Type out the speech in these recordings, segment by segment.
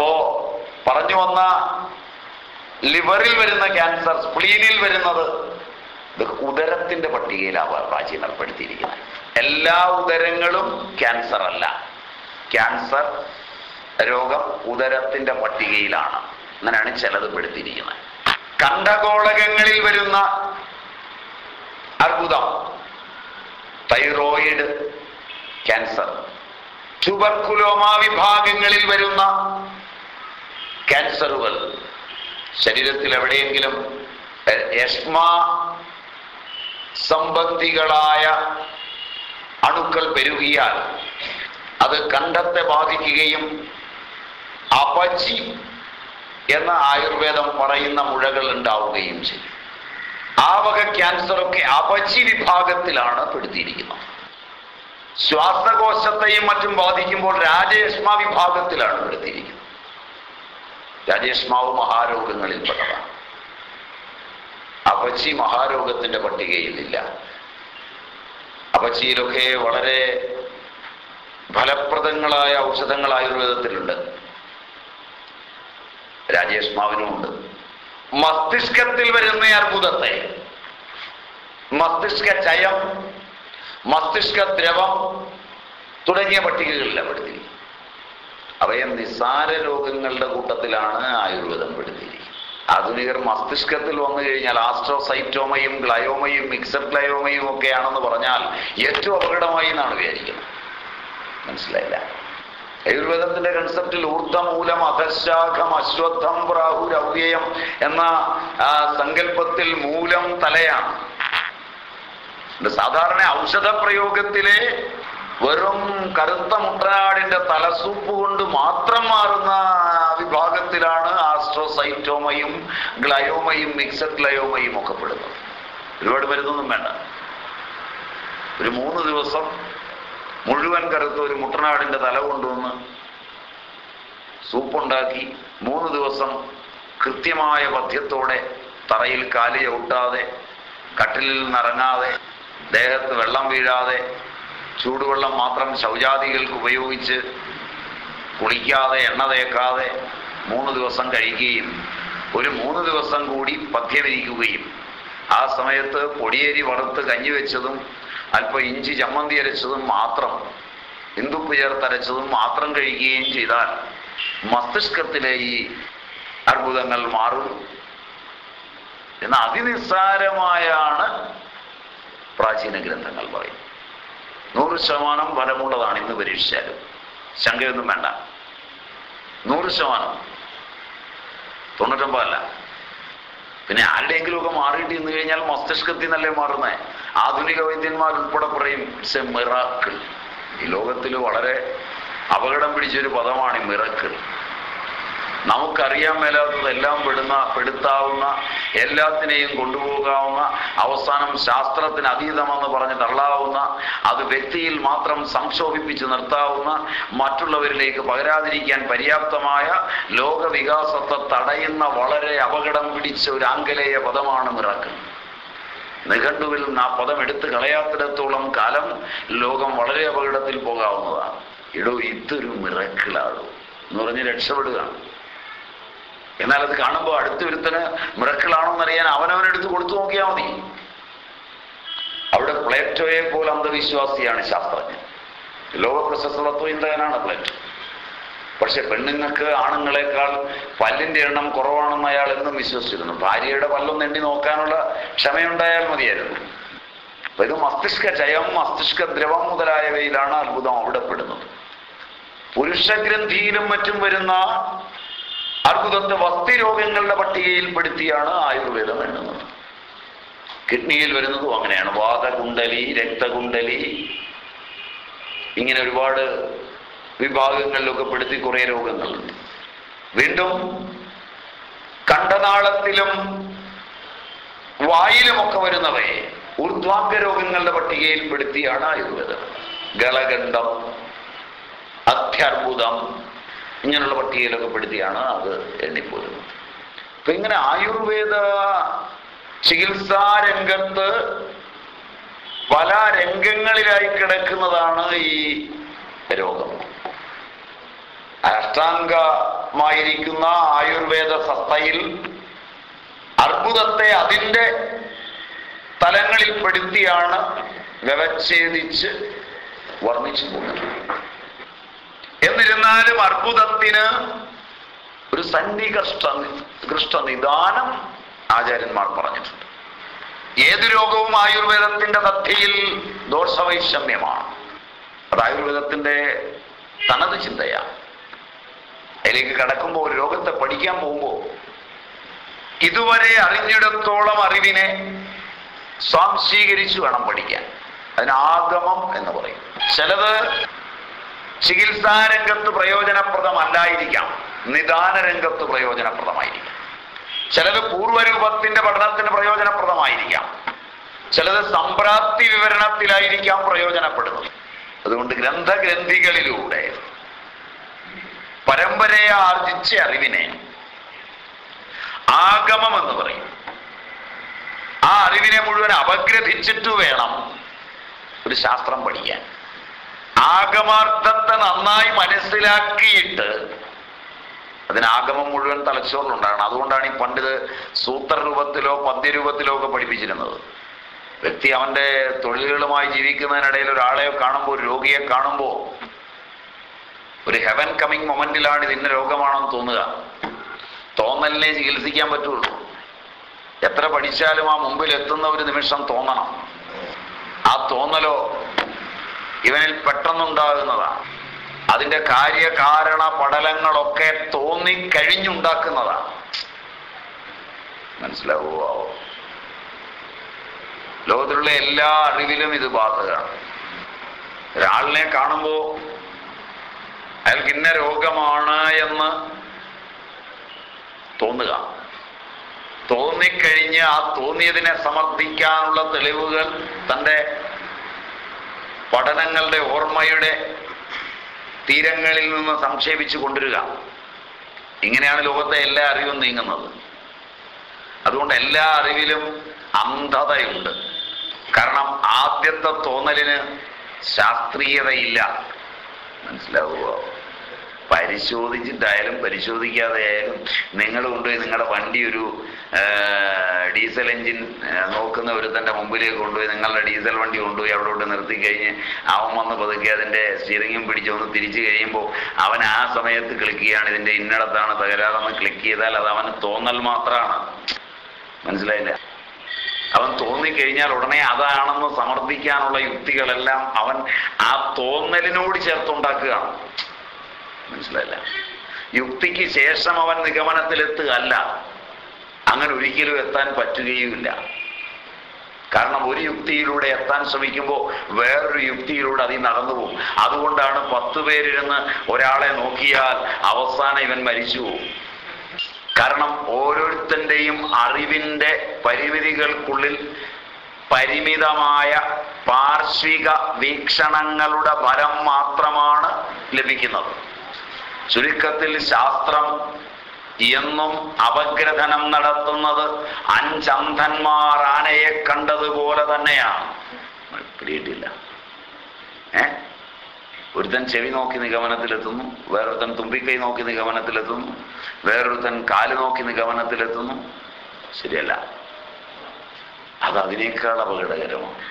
അപ്പോ പറഞ്ഞു വന്ന ലിവറിൽ വരുന്ന ക്യാൻസർ സ്പ്ലീനിൽ വരുന്നത് ഉദരത്തിന്റെ പട്ടികയിലാണ് പ്രാചീനം ഏർപ്പെടുത്തിയിരിക്കുന്നത് എല്ലാ ഉദരങ്ങളും ക്യാൻസർ അല്ല. ക്യാൻസർ രോഗം ഉദരത്തിന്റെ പട്ടികയിലാണ്. അങ്ങനെയാണ് ചിലത് പെടുത്തിയിരിക്കുന്നത് കണ്ടകോളകങ്ങളിൽ വരുന്ന അർബുദം തൈറോയിഡ് ക്യാൻസർ ചുബർക്കുലോമ വിഭാഗങ്ങളിൽ വരുന്ന ക്യാൻസറുകൾ. ശരീരത്തിൽ എവിടെയെങ്കിലും യഷ്മ സംബന്ധികളായ അണുക്കൾ പെരുകിയാൽ അത് കണ്ടത്തെ ബാധിക്കുകയും അപചി എന്ന ആയുർവേദം പറയുന്ന മുഴകൾ ഉണ്ടാവുകയും ചെയ്യും. ആ വക ക്യാൻസറൊക്കെ അപചി വിഭാഗത്തിലാണ് പെടുത്തിയിരിക്കുന്നത്. ശ്വാസകോശത്തെയും മറ്റും ബാധിക്കുമ്പോൾ രാജയഷ്മ വിഭാഗത്തിലാണ് പെടുത്തിയിരിക്കുന്നത്. രാജേഷ്മാവ് മഹാരോഗങ്ങളിൽപ്പെട്ടതാണ് അപ്പച്ചി മഹാരോഗത്തിന്റെ പട്ടികയിലില്ല. അപ്പച്ചിയിലൊക്കെ വളരെ ഫലപ്രദങ്ങളായ ഔഷധങ്ങൾ ആയുർവേദത്തിലുണ്ട് രാജേഷ്മാവിനുമുണ്ട്. മസ്തിഷ്കത്തിൽ വരുന്ന അർബുദത്തെ മസ്തിഷ്ക ചയം മസ്തിഷ്ക ദ്രവം തുടങ്ങിയ പട്ടികകളിലാണ് പെടുത്തിയിരിക്കുന്നത്. അവയെ നിസാര രോഗങ്ങളുടെ കൂട്ടത്തിലാണ് ആയുർവേദം പെടുത്തിയിരിക്കുന്നത്. ആധുനികർ മസ്തിഷ്കത്തിൽ വന്നു കഴിഞ്ഞാൽ ആസ്ട്രോസൈറ്റോമയും ഗ്ലയോമയും മിക്സഡ് ഗ്ലയോമയും ഒക്കെയാണെന്ന് പറഞ്ഞാൽ ഏറ്റവും അപകടമായി എന്നാണ് വിചാരിക്കുന്നത്. മനസ്സിലായില്ല? ആയുർവേദത്തിന്റെ കൺസെപ്റ്റിൽ ഊർദ്ധമൂലം അധശാഖം അശ്വത്ഥം പ്രാഹു അവ്യയം എന്ന സങ്കല്പത്തിൽ മൂലം തലയാണ്. സാധാരണ ഔഷധ പ്രയോഗത്തിലെ വെറും കറുത്ത മുട്ടനാടിന്റെ തലസൂപ്പ് കൊണ്ട് മാത്രം മാറുന്ന വിഭാഗത്തിലാണ് ആസ്ട്രോസൈറ്റോമയും ഗ്ലയോമയും മിക്സഡ് ഗ്ലയോമയും ഒക്കെ പെടുന്നത്. ഒരുപാട് മരുന്നൊന്നും വേണ്ട. ഒരു മൂന്ന് ദിവസം മുഴുവൻ കറുത്ത ഒരു മുട്ടനാടിന്റെ തല കൊണ്ടുവന്ന് സൂപ്പുണ്ടാക്കി മൂന്ന് ദിവസം കൃത്യമായ പഥ്യത്തോടെ തറയിൽ കാലി ചവിട്ടാതെ കട്ടിലിൽ നിന്നിറങ്ങാതെ ദേഹത്ത് വെള്ളം വീഴാതെ ചൂടുവെള്ളം മാത്രം ശൗചാദികൾക്ക് ഉപയോഗിച്ച് കുളിക്കാതെ എണ്ണ തേക്കാതെ മൂന്ന് ദിവസം കഴിക്കുകയും ഒരു മൂന്ന് ദിവസം കൂടി പഥ്യമിരിക്കുകയും. ആ സമയത്ത് പൊടിയേരി വറുത്ത് കഞ്ഞി വെച്ചതും അല്പം ഇഞ്ചി ചമ്മന്തി അരച്ചതും മാത്രം ഹിന്ദുപ്പ് ചേർത്തരച്ചതും മാത്രം കഴിക്കുകയും ചെയ്താൽ മസ്തിഷ്കത്തിലെ ഈ അർബുദങ്ങൾ മാറും. എന്ന അതിനിസ്സാരമായാണ് പ്രാചീന ഗ്രന്ഥങ്ങൾ പറയും നൂറ് ശതമാനം ഫലമുള്ളതാണ് ഇന്ന് പരീക്ഷിച്ചാലും. ശങ്കയൊന്നും വേണ്ട. നൂറ് ശതമാനം. തൊണ്ണൂറ്റൊമ്പതല്ല. പിന്നെ ആരുടെയെങ്കിലും ഒക്കെ മാറിയിട്ട് ഇന്ന് കഴിഞ്ഞാൽ മസ്തിഷ്കത്തിൽ നിന്നല്ലേ മാറുന്നേ? ആധുനിക വൈദ്യന്മാർ ഉൾപ്പെടെ പറയും ഇറ്റ്സ് എ മിറാക്കിൾ ഈ ലോകത്തിൽ വളരെ അപകടം പിടിച്ചൊരു പദമാണ് ഈ മിറക്കിൾ നമുക്കറിയാൻ മേലാത്തതെല്ലാം പെടുന്ന പെടുത്താവുന്ന എല്ലാത്തിനെയും കൊണ്ടുപോകാവുന്ന അവസാനം ശാസ്ത്രത്തിന് അതീതമെന്ന് പറഞ്ഞ് തള്ളാവുന്ന അത് വ്യക്തിയിൽ മാത്രം സംക്ഷോഭിപ്പിച്ച് നിർത്താവുന്ന മറ്റുള്ളവരിലേക്ക് പകരാതിരിക്കാൻ പര്യാപ്തമായ ലോകവികാസത്തെ തടയുന്ന വളരെ അപകടം പിടിച്ച ഒരു ആംഗലേയ പദമാണ് മിറാക്ക് നിഘണ്ടുവിൽ ആ പദം എടുത്തു കളയാത്തിടത്തോളം കാലം ലോകം വളരെ അപകടത്തിൽ പോകാവുന്നതാണ്. ഇടോ ഇതൊരു മിറക്കിളാടോ എന്ന് പറഞ്ഞ് രക്ഷപ്പെടുകയാണ്. എന്നാൽ അത് കാണുമ്പോൾ അടുത്ത ഒരുത്തന് മിറക്കിളാണോന്നറിയാൻ അവനവനെടുത്ത് കൊടുത്തു നോക്കിയാൽ മതി. അവിടെ പ്ലേറ്റോയെ പോലെ അന്ധവിശ്വാസിയാണ് ശാസ്ത്രജ്ഞൻ. ലോക പ്രശസ്ത ചിന്തകനാണ് പ്ലേറ്റോ. പക്ഷെ പെണ്ണുങ്ങൾക്ക് ആണുങ്ങളെക്കാൾ പല്ലിന്റെ എണ്ണം കുറവാണെന്ന് അയാൾ എന്നും വിശ്വസിച്ചിരുന്നു. ഭാര്യയുടെ പല്ലും എണ്ണി നോക്കാനുള്ള ക്ഷമയുണ്ടായാൽ മതിയായിരുന്നു. അപ്പൊ ഇത് മസ്തിഷ്ക ജയം മസ്തിഷ്ക ദ്രവം മുതലായവയിലാണ് അത്ഭുതം അവിടെ പെടുന്നത് പുരുഷഗ്രന്ഥിയിലും മറ്റും വരുന്ന അർബുദത്തെ വസ്തി രോഗങ്ങളുടെ പട്ടികയിൽപ്പെടുത്തിയാണ് ആയുർവേദം എണ്ണുന്നത് കിഡ്നിയിൽ വരുന്നതും അങ്ങനെയാണ്. വാദകുണ്ടലി രക്തകുണ്ടലി ഇങ്ങനെ ഒരുപാട് വിഭാഗങ്ങളിലൊക്കെ പെടുത്തി കുറേ രോഗങ്ങളുണ്ട്. വീണ്ടും കണ്ടനാളത്തിലും വായിലുമൊക്കെ വരുന്നവയെ ഊർധ്വാംഗ രോഗങ്ങളുടെ പട്ടികയിൽപ്പെടുത്തിയാണ് ആയുർവേദം. ഗളകണ്ഠം അത്യർബുദം ഇങ്ങനെയുള്ള പട്ടികയിലൊക്കെ പെടുത്തിയാണ് അത് എണ്ണിപ്പോരുന്നത്. അപ്പൊ ഇങ്ങനെ ആയുർവേദ ചികിത്സാ രംഗത്ത് പല രംഗങ്ങളിലായി കിടക്കുന്നതാണ് ഈ രോഗം. അഷ്ടാംഗമായിരിക്കുന്ന ആയുർവേദ സത്തയിൽ അർബുദത്തെ അതിന്റെ തലങ്ങളിൽ പെടുത്തിയാണ് വ്യവച്ഛേദിച്ച് വർണിച്ചു പോകുന്നത്. എന്നിരുന്നാലും അർബുദത്തിന് ഒരു സന്നികഷ്ട കൃഷ്ട നിദാനം ആചാര്യന്മാർ പറഞ്ഞിട്ടുണ്ട്. ഏത് രോഗവും ആയുർവേദത്തിന്റെ തഥ്യയിൽ ദോഷവൈഷമ്യമാണ്. അത് ആയുർവേദത്തിന്റെ തനത് ചിന്തയാണ്. അതിലേക്ക് കടക്കുമ്പോൾ ഒരു രോഗത്തെ പഠിക്കാൻ പോകുമ്പോൾ ഇതുവരെ അറിഞ്ഞിടത്തോളം അറിവിനെ സ്വാംശീകരിച്ചു വേണം പഠിക്കാൻ. അതിന് ആഗമം എന്ന് പറയും. ചിലത് ചികിത്സാ രംഗത്ത് പ്രയോജനപ്രദമല്ലായിരിക്കാം. നിദാന രംഗത്ത് പ്രയോജനപ്രദമായിരിക്കാം. ചിലത് പൂർവരൂപത്തിന്റെ പഠനത്തിന് പ്രയോജനപ്രദമായിരിക്കാം. ചിലത് സമ്പ്രാപ്തി വിവരണത്തിലായിരിക്കാം പ്രയോജനപ്പെടുന്നത്. അതുകൊണ്ട് ഗ്രന്ഥഗ്രന്ഥികളിലൂടെ പരമ്പരയെ ആർജിച്ച അറിവിനെ ആഗമം എന്ന് പറയും. ആ അറിവിനെ മുഴുവൻ അപഗ്രഥിച്ചിട്ട് വേണം ഒരു ശാസ്ത്രം പഠിക്കാൻ. ആഗമാർത്ഥത്തെ നന്നായി മനസ്സിലാക്കിയിട്ട് അതിന് ആഗമം മുഴുവൻ തലച്ചോറിലുണ്ടാകണം. അതുകൊണ്ടാണ് ഈ പണ്ഡിത് സൂത്രരൂപത്തിലോ പദ്യരൂപത്തിലോ ഒക്കെ പഠിപ്പിച്ചിരുന്നത്. വ്യക്തി അവന്റെ തൊഴിലുകളുമായി ജീവിക്കുന്നതിനിടയിൽ ഒരാളെ കാണുമ്പോൾ ഒരു രോഗിയെ കാണുമ്പോൾ ഒരു ഹെവൻ കമ്മിങ് മൊമെന്റിലാണ് ഇതിന്റെ രോഗമാണെന്ന് തോന്നുക. തോന്നലിനെ ചികിത്സിക്കാൻ പറ്റുള്ളൂ. എത്ര പഠിച്ചാലും ആ മുമ്പിൽ എത്തുന്ന ഒരു നിമിഷം തോന്നണം. ആ തോന്നലോ ഇവനിൽ പെട്ടെന്നുണ്ടാകുന്നതാണ്. അതിന്റെ കാര്യകാരണ പടലങ്ങളൊക്കെ തോന്നിക്കഴിഞ്ഞുണ്ടാക്കുന്നതാണ്. മനസ്സിലാവുമോ ലോകത്തിലുള്ള എല്ലാ അറിവിലും ഇത് ബാധകമാണ്. ഒരാളിനെ കാണുമ്പോൾ അയാൾക്ക് ഇന്ന രോഗമാണ് എന്ന് തോന്നുക. തോന്നിക്കഴിഞ്ഞ് ആ തോന്നിയതിനെ സമർത്ഥിക്കാനുള്ള തെളിവുകൾ തന്റെ പഠനങ്ങളുടെ ഓർമ്മയുടെ തീരങ്ങളിൽ നിന്ന് സംക്ഷേപിച്ചു കൊണ്ടുവരിക. ഇങ്ങനെയാണ് ലോകത്തെ എല്ലാ അറിവും നീങ്ങുന്നത്. അതുകൊണ്ട് എല്ലാ അറിവിലും അന്ധതയുണ്ട്. കാരണം ആദ്യത്തെ തോന്നലിന് ശാസ്ത്രീയതയില്ല. മനസ്സിലാവുമോ പരിശോധിച്ചിട്ടായാലും പരിശോധിക്കാതെ ആയാലും നിങ്ങൾ കൊണ്ടുപോയി നിങ്ങളുടെ വണ്ടി ഒരു ഡീസൽ എഞ്ചിൻ നോക്കുന്ന ഒരുത്തന്റെ മുമ്പിലേക്ക് കൊണ്ടുപോയി നിങ്ങളുടെ ഡീസൽ വണ്ടി കൊണ്ടുപോയി അവിടെ കൊണ്ട് നിർത്തി കഴിഞ്ഞ് അവൻ വന്ന് പതുക്കെ അതിന്റെ സ്റ്റിയറിംഗും പിടിച്ചൊന്ന് തിരിച്ചു കഴിയുമ്പോൾ അവൻ ആ സമയത്ത് ക്ലിക്ക് ചെയ്യാണ്. ഇതിന്റെ ഇന്നടത്താണ് തകരാറെന്ന് ക്ലിക്ക് ചെയ്താൽ അത് അവന് തോന്നൽ മാത്രമാണ്. മനസ്സിലായില്ല? അവൻ തോന്നിക്കഴിഞ്ഞാൽ ഉടനെ അതാണെന്ന് സമർത്ഥിക്കാനുള്ള യുക്തികളെല്ലാം അവൻ ആ തോന്നലിനോട് ചേർത്തുണ്ടാക്കുകയാണ് മനസ്സിലായില്ല. യുക്തിക്ക് ശേഷം അവൻ നിഗമനത്തിലെത്തുകയല്ല. അങ്ങനെ ഒരിക്കലും എത്താൻ പറ്റുകയുമില്ല. കാരണം ഒരു യുക്തിയിലൂടെ എത്താൻ ശ്രമിക്കുമ്പോൾ വേറൊരു യുക്തിയിലൂടെ അതിൽ നടന്നു പോകും. അതുകൊണ്ടാണ് പത്ത് പേരിരുന്ന് ഒരാളെ നോക്കിയാൽ അവസാനം ഇവൻ മരിച്ചു കാരണം ഓരോരുത്തന്റെയും അറിവിന്റെ പരിമിതികൾക്കുള്ളിൽ പരിമിതമായ പാർശ്വിക വീക്ഷണങ്ങളുടെ ഫലം മാത്രമാണ് ലഭിക്കുന്നത്. ചുരുക്കത്തിൽ ശാസ്ത്രം എന്നും അപഗ്രഥനം നടത്തുന്നത് അഞ്ചന്ധന്മാർ ആനയെ കണ്ടതുപോലെ തന്നെയാണ്. പിടിയിട്ടില്ല. ഏ? ഒരുത്തൻ ചെവി നോക്കി നിഗമനത്തിലെത്തുന്നു വേറൊരുത്തൻ തുമ്പിക്കൈ നോക്കി നിഗമനത്തിലെത്തുന്നു വേറൊരുത്തൻ കാൽ നോക്കി നിഗമനത്തിലെത്തുന്നു. ശരിയല്ല. അത് അതിനേക്കാൾ അപകടകരമാണ്.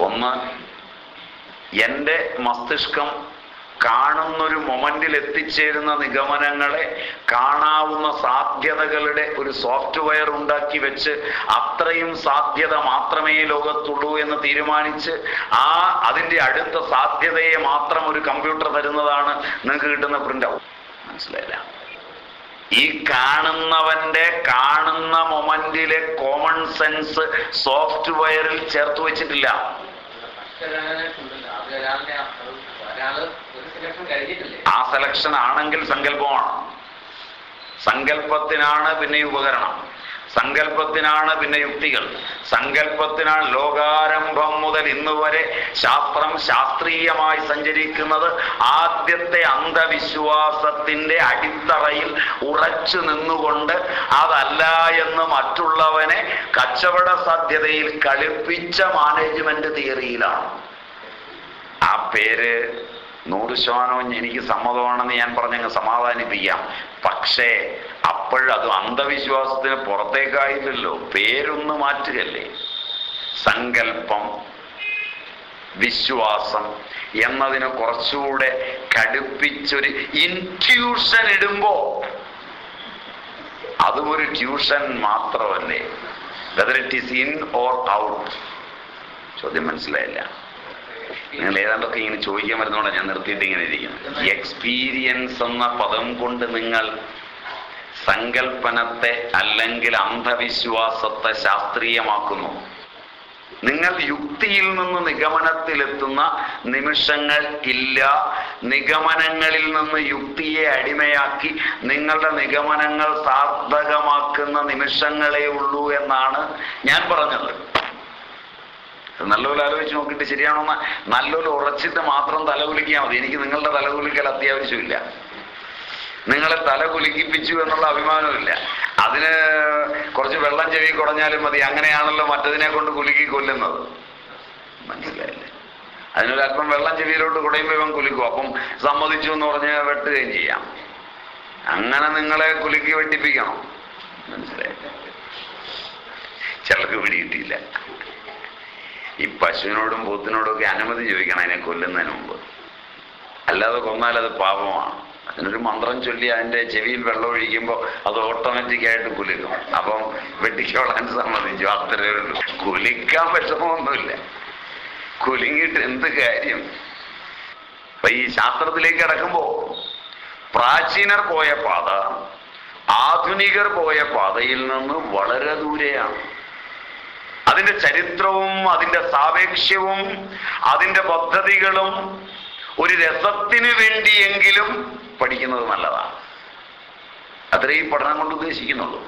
ഒന്ന് എന്റെ മസ്തിഷ്കം കാണുന്നൊരു മൊമെന്റിൽ എത്തിച്ചേരുന്ന നിഗമനങ്ങളെ കാണാവുന്ന സാധ്യതകളുടെ ഒരു സോഫ്റ്റ്വെയർ ഉണ്ടാക്കി വെച്ച് അത്രയും സാധ്യത മാത്രമേ ലോകത്തുള്ളൂ എന്ന് തീരുമാനിച്ച് ആ അതിന്റെ അടുത്ത സാധ്യതയെ മാത്രം ഒരു കമ്പ്യൂട്ടർ തരുന്നതാണ് നിങ്ങൾക്ക് കിട്ടുന്ന പ്രിന്റ് ഔട്ട് മനസ്സിലായില്ല? ഈ കാണുന്നവന്റെ കാണുന്ന മൊമെന്റിലെ കോമൺ സെൻസ് സോഫ്റ്റ്വെയറിൽ ചേർത്ത് വെച്ചിട്ടില്ല. ആ സെലക്ഷൻ ആണെങ്കിൽ സങ്കല്പമാണ്. സങ്കല്പത്തിനാണ് പിന്നെ ഉപകരണം. സങ്കല്പത്തിനാണ് പിന്നെ യുക്തികൾ. സങ്കല്പത്തിനാണ് ലോകാരംഭം മുതൽ ഇന്ന് വരെ ശാസ്ത്രം ശാസ്ത്രീയമായി സഞ്ചരിക്കുന്നത് ആദ്യത്തെ അന്ധവിശ്വാസത്തിന്റെ അടിത്തറയിൽ ഉറച്ചു നിന്നുകൊണ്ട് അതല്ല എന്ന് മറ്റുള്ളവനെ കച്ചവട സാധ്യതയിൽ കളിപ്പിച്ച മാനേജ്മെന്റ് തിയറിയിലാണ് ആ പേര് നൂറ് ശതമാനവും എനിക്ക് സമ്മതമാണെന്ന് ഞാൻ പറഞ്ഞങ്ങ് സമാധാനിപ്പിക്കാം. പക്ഷേ അപ്പോഴത് അന്ധവിശ്വാസത്തിന് പുറത്തേക്കായില്ലല്ലോ. പേരൊന്ന് മാറ്റുകയല്ലേ സങ്കല്പം വിശ്വാസം എന്നതിന് കുറച്ചുകൂടെ കടുപ്പിച്ചൊരു ഇൻട്യൂഷൻ ഇടുമ്പോ അതും ഒരു ട്യൂഷൻ മാത്രമല്ലേ? Whether it in or out ചോദ്യം മനസ്സിലായില്ല. നിങ്ങൾ ഏതാണ്ടൊക്കെ ഇങ്ങനെ ചോദിക്കാൻ വരുന്നതുകൊണ്ട് ഞാൻ നിർത്തിയിട്ട് ഇങ്ങനെ ഇരിക്കുന്നു എക്സ്പീരിയൻസ് എന്ന പദം കൊണ്ട് നിങ്ങൾ സങ്കല്പനത്തെ അല്ലെങ്കിൽ അന്ധവിശ്വാസത്തെ ശാസ്ത്രീയമാക്കുന്നു. നിങ്ങൾ യുക്തിയിൽ നിന്ന് നിഗമനത്തിലെത്തുന്ന നിമിഷങ്ങൾ ഇല്ല. നിഗമനങ്ങളിൽ നിന്ന് യുക്തിയെ അടിമയാക്കി നിങ്ങളുടെ നിഗമനങ്ങൾ സാർത്ഥകമാക്കുന്ന നിമിഷങ്ങളേ ഉള്ളൂ എന്നാണ് ഞാൻ പറഞ്ഞത്. നല്ലപോലെ ആലോചിച്ച് നോക്കിയിട്ട് ശരിയാണോന്ന് നല്ലപോലെ ഉറച്ചിട്ട് മാത്രം തലകുലിക്കാൻ മതി. എനിക്ക് നിങ്ങളുടെ തലകുലിക്കൽ അത്യാവശ്യമില്ല. നിങ്ങളെ തല കുലുക്കിപ്പിച്ചു എന്നുള്ള അഭിമാനമില്ല. അതിന് കുറച്ച് വെള്ളം ചെവി കുടഞ്ഞാലും മതി. അങ്ങനെയാണല്ലോ മറ്റതിനെ കൊണ്ട് കുലുക്കി കൊല്ലുന്നത്. മനസ്സിലായില്ലേ? അതിനൊരു അല്പം വെള്ളം ചെവിയിലോട്ട് കുടയുമ്പോൾ ഇവൻ കുലുക്കും. അപ്പം സമ്മതിച്ചു എന്ന് പറഞ്ഞ് വെട്ടുകയും ചെയ്യാം. അങ്ങനെ നിങ്ങളെ കുലുക്കി വെട്ടിപ്പിക്കണം. മനസ്സിലായില്ലേ? ചിലർക്ക് പിടികിട്ടിയില്ല ഈ പശുവിനോടും പോത്തിനോടും ഒക്കെ അനുമതി ചോദിക്കണം അതിനെ കൊല്ലുന്നതിന് മുമ്പ്. അല്ലാതെ കൊന്നാൽ അത് പാപമാണ്. അതിനൊരു മന്ത്രം ചൊല്ലി അതിന്റെ ചെവിയിൽ വെള്ളം ഒഴിക്കുമ്പോൾ അത് ഓട്ടോമാറ്റിക്കായിട്ട് കുലുക്കും അപ്പം വെട്ടിക്കോളാൻ സമ്മതിച്ചു. അത്രേ ഉള്ളൂ. കുലിക്കാൻ വിഷമമൊന്നുമില്ല. കുലുങ്ങിയിട്ട് എന്ത് കാര്യം? അപ്പൊ ഈ ശാസ്ത്രത്തിലേക്ക് കിടക്കുമ്പോൾ പ്രാചീനർ പോയ പാത ആധുനികർ പോയ പാതയിൽ നിന്ന് വളരെ ദൂരെയാണ്. അതിന്റെ ചരിത്രവും അതിന്റെ സാപേക്ഷ്യവും അതിന്റെ പദ്ധതികളും ഒരു രസത്തിന് വേണ്ടിയെങ്കിലും പഠിക്കുന്നത് നല്ലതാണ്. അത്രേ ഈ പഠനം കൊണ്ട് ഉദ്ദേശിക്കുന്നുള്ളൂ.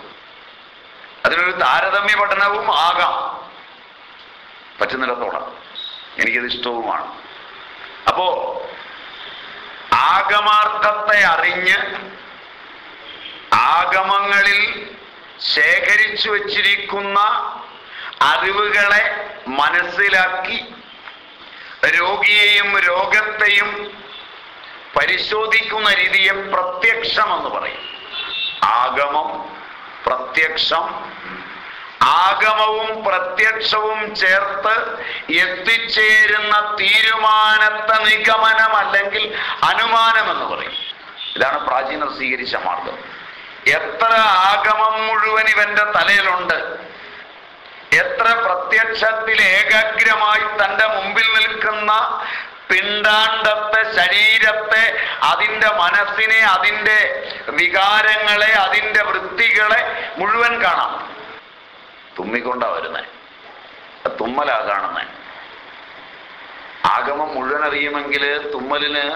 അതിനൊരു താരതമ്യ പഠനവും ആകാം. പറ്റുന്നിടത്തോളം. എനിക്കത് ഇഷ്ടവുമാണ്. അപ്പോ ആഗമാർത്ഥത്തെ അറിഞ്ഞ് ആഗമങ്ങളിൽ ശേഖരിച്ചു വച്ചിരിക്കുന്ന അറിവുകളെ മനസ്സിലാക്കി രോഗിയെയും രോഗത്തെയും പരിശോധിക്കുന്ന രീതിയെ പ്രത്യക്ഷം എന്ന് പറയും. ആഗമം പ്രത്യക്ഷം. ആഗമവും പ്രത്യക്ഷവും ചേർത്ത് എത്തിച്ചേരുന്ന തീരുമാനത്തെ നിഗമനം അല്ലെങ്കിൽ അനുമാനം എന്ന് പറയും. ഇതാണ് പ്രാചീനർ സ്വീകരിച്ച മാർഗം. എത്ര ആഗമം മുഴുവൻ ഇവന്റെ തലയിലുണ്ട്? എത്ര പ്രത്യക്ഷത്തിൽ ഏകാഗ്രമായി തന്റെ മുമ്പിൽ നിൽക്കുന്ന പിണ്ടാണ്ടത്തെ ശരീരത്തെ അതിന്റെ മനസ്സിനെ അതിന്റെ വികാരങ്ങളെ അതിന്റെ വൃത്തികളെ മുഴുവൻ കാണാം. തുമ്മിക്കൊണ്ടാ വരുന്നേ. തുമ്മലാ കാണുന്നേ. ആഗമം മുഴുവൻ അറിയുമെങ്കിൽ തുമ്മലിന്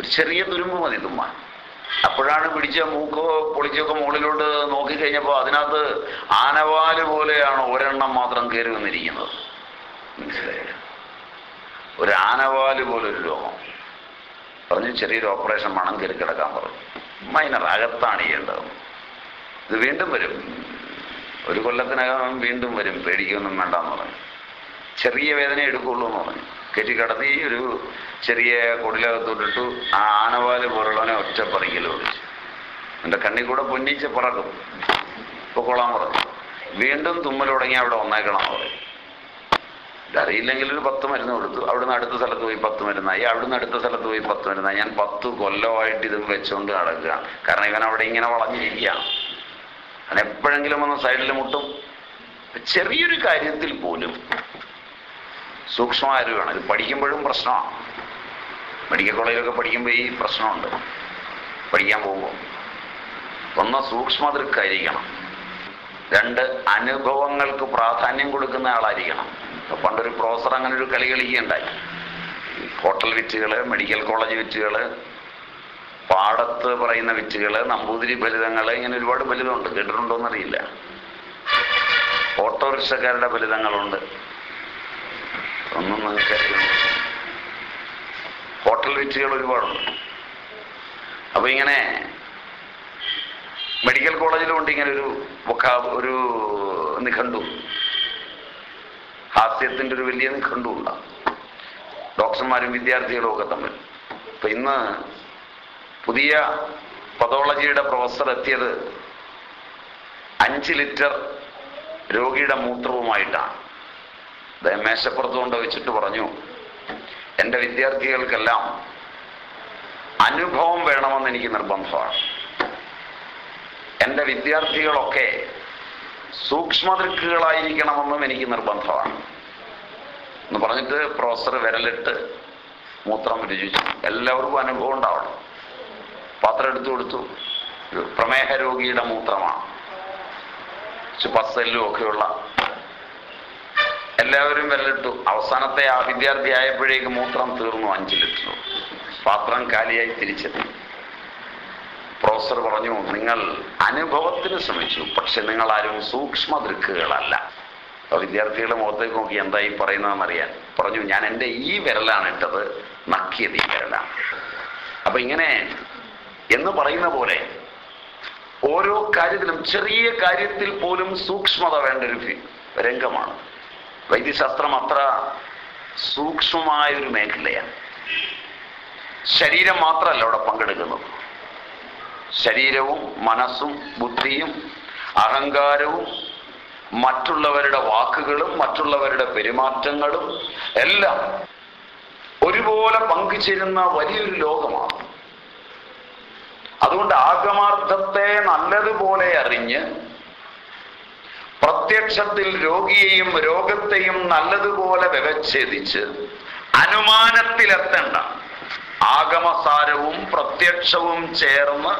ഒരു ചെറിയ തുരുമ്പ് മതി തുമ്മാൻ. അപ്പോഴാണ് പിടിച്ച മൂക്കോ പൊളിച്ചൊക്കെ മുകളിലോട്ട് നോക്കിക്കഴിഞ്ഞപ്പോൾ അതിനകത്ത് ആനവാൽ പോലെയാണ് ഒരെണ്ണം മാത്രം കയറി വന്നിരിക്കുന്നത്. മനസ്സിലായില്ല? ഒരു ആനവാൽ പോലെ ഒരു രോഗം പറഞ്ഞു ചെറിയൊരു ഓപ്പറേഷൻ മണം കയറി കിടക്കാൻ പറഞ്ഞു. മൈനർ അകത്താണ് ചെയ്യേണ്ടത് ഇത് വീണ്ടും വരും. ഒരു കൊല്ലത്തിനകം വീണ്ടും വരും. പേടിക്കൊന്നും വേണ്ടെന്ന് പറഞ്ഞു. ചെറിയ വേദന എടുക്കുള്ളൂ എന്ന് പറഞ്ഞു. കെട്ടി ഈ ഒരു ചെറിയ കൊടിലകത്തോട്ടിട്ടു ആ ആനവാൽ പോലുള്ളവനെ ഒറ്റ ഓടിച്ചു. എന്റെ കണ്ണിൽ കൂടെ പൊന്നിച്ച് പറക്കും. ഇപ്പൊ കൊള്ളാൻ പറഞ്ഞു വീണ്ടും തുമ്മൽ തുടങ്ങി അവിടെ വന്നേക്കണം അവിടെ ഇതറിയില്ലെങ്കിൽ ഒരു പത്ത് മരുന്ന് കൊടുത്തു. അവിടുന്ന് അടുത്ത സ്ഥലത്ത് പോയി പത്ത് മരുന്നായി. അവിടുന്ന് അടുത്ത സ്ഥലത്ത് പോയി പത്ത് മരുന്നായി. ഞാൻ പത്ത് കൊല്ലമായിട്ട് ഇത് വെച്ചുകൊണ്ട് നടക്കുക കാരണം ഇവൻ അവിടെ ഇങ്ങനെ വളഞ്ഞിരിക്കുകയാണ്. അവൻ എപ്പോഴെങ്കിലും ഒന്ന് സൈഡിൽ മുട്ടും. ചെറിയൊരു കാര്യത്തിൽ പോലും സൂക്ഷ്മമാര് അറിവാണ് ഇത് പഠിക്കുമ്പോഴും പ്രശ്നമാണ്. മെഡിക്കൽ കോളേജിലൊക്കെ പഠിക്കുമ്പോൾ ഈ പ്രശ്നമുണ്ട്. പഠിക്കാൻ പോകുമ്പോൾ. ഒന്ന് സൂക്ഷ്മതൃക്കായിരിക്കണം രണ്ട് അനുഭവങ്ങൾക്ക് പ്രാധാന്യം കൊടുക്കുന്ന ആളായിരിക്കണം. പണ്ടൊരു പ്രൊഫസർ അങ്ങനെ ഒരു കളി കളിക്കുകയുണ്ടായി. ഹോട്ടൽ വിറ്റുകൾ മെഡിക്കൽ കോളേജ് വിറ്റുകൾ പാടത്ത് പറയുന്ന വിറ്റുകൾ നമ്പൂതിരി ഫലിതങ്ങൾ ഇങ്ങനെ ഒരുപാട് ഫലിതമുണ്ട് കേട്ടിട്ടുണ്ടോന്നറിയില്ല. ഓട്ടോറിക്ഷക്കാരുടെ ഫലിതങ്ങളുണ്ട് ഒന്നും നിങ്ങൾക്ക് ഹോട്ടൽ വിറ്റുകൾ ഒരുപാടുണ്ട്. അപ്പൊ ഇങ്ങനെ മെഡിക്കൽ കോളേജിലുണ്ട് ഇങ്ങനെ ഒരു ഒരു നിഘണ്ടു. ഹാസ്യത്തിന്റെ ഒരു വലിയ നിഘണ്ടു ഉണ്ടാവും. ഡോക്ടർമാരും വിദ്യാർത്ഥികളും ഒക്കെ തമ്മിൽ. അപ്പൊ ഇന്ന് പുതിയ പതോളജിയുടെ പ്രൊഫസർ എത്തിയത് അഞ്ച് ലിറ്റർ രോഗിയുടെ മൂത്രവുമായിട്ടാണ്. അദ്ദേഹം മേശപ്പുറത്ത് കൊണ്ട് വെച്ചിട്ട് പറഞ്ഞു എന്റെ വിദ്യാർത്ഥികൾക്കെല്ലാം അനുഭവം വേണമെന്ന് എനിക്ക് നിർബന്ധമാണ്. എന്റെ വിദ്യാർത്ഥികളൊക്കെ സൂക്ഷ്മദൃക്കുകളായിരിക്കണമെന്നും എനിക്ക് നിർബന്ധമാണ്. എന്ന് പറഞ്ഞിട്ട് പ്രൊഫസർ വിരലിട്ട് മൂത്രം രുചിച്ചു. എല്ലാവർക്കും അനുഭവം ഉണ്ടാവണം. പാത്രം എടുത്തു കൊടുത്തു. പ്രമേഹ രോഗിയുടെ മൂത്രമാണ്. പസ്സല്ലും ഒക്കെയുള്ള എല്ലാവരും വിരലിട്ടു. അവസാനത്തെ ആ വിദ്യാർത്ഥി ആയപ്പോഴേക്ക് മൂത്രം തീർന്നു അഞ്ച് ലിറ്റർ. പാത്രം കാലിയായി തിരിച്ചെത്തി. പ്രൊഫസർ പറഞ്ഞു നിങ്ങൾ അനുഭവത്തിന് ശ്രമിച്ചു പക്ഷെ നിങ്ങൾ ആരും സൂക്ഷ്മ ദൃക്കുകളല്ല. അപ്പൊ വിദ്യാർത്ഥികളുടെ മുഖത്തേക്ക് നോക്കി എന്തായി പറയുന്നതെന്നറിയാൻ പറഞ്ഞു ഞാൻ എന്റെ ഈ വിരലാണ് ഇട്ടത് നക്കിയത് ഈ വിരലാണ്. അപ്പൊ ഇങ്ങനെ എന്ന് പറയുന്ന പോലെ ഓരോ കാര്യത്തിലും ചെറിയ കാര്യത്തിൽ പോലും സൂക്ഷ്മത വേണ്ട ഒരു രംഗമാണ്. വൈദ്യശാസ്ത്രം അത്ര സൂക്ഷ്മമായ ഒരു മേഖലയാണ്. ശരീരം മാത്രമല്ല അവിടെ പങ്കെടുക്കുന്നത്. ശരീരവും മനസ്സും ബുദ്ധിയും അഹങ്കാരവും മറ്റുള്ളവരുടെ വാക്കുകളും മറ്റുള്ളവരുടെ പെരുമാറ്റങ്ങളും എല്ലാം ഒരുപോലെ പങ്കുചേരുന്ന വലിയൊരു ലോകമാണ്. അതുകൊണ്ട് ആഗമാർത്ഥത്തെ നല്ലതുപോലെ അറിഞ്ഞ് പ്രത്യക്ഷത്തിൽ രോഗിയെയും രോഗത്തെയും നല്ലതുപോലെ വ്യവച്ഛേദിച്ച് അനുമാനത്തിലെത്തേണ്ട ആഗമസാരവും പ്രത്യക്ഷവും ചേർന്ന്